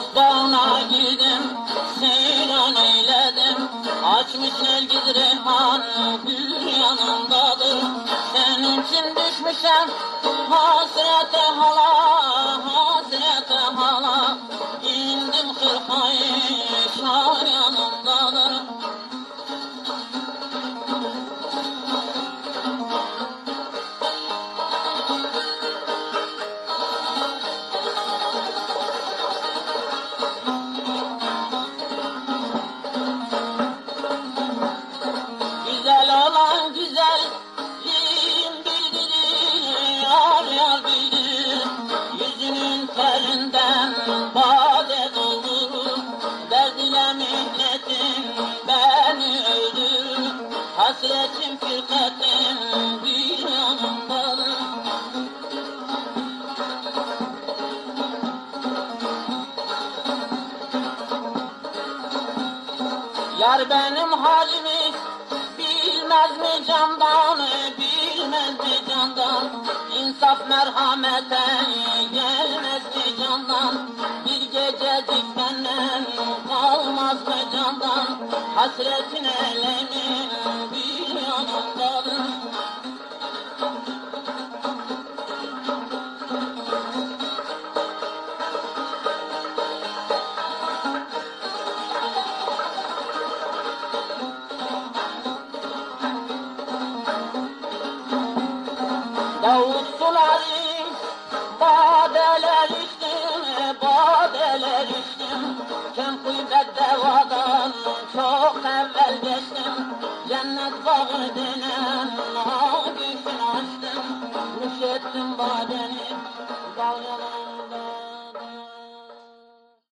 Kobdana gidim, seyran eyledim. Açmış el gid reyhan, gül yanındadır Senin için düşmüşem hasrete halam Hasretim firkatim Bir yanımdadır Yar benim halimi bilmez mi candan, bilmez mi candan? İnsaf merhamete gelmez mi candan? Bir gececik benden kalmaz mı candan? Hasretin elemin Davut suları badeler içtim, badeler içtim. Kem devadan çok evvel. Cennet bağı denen ağabeysin açtım. Nuş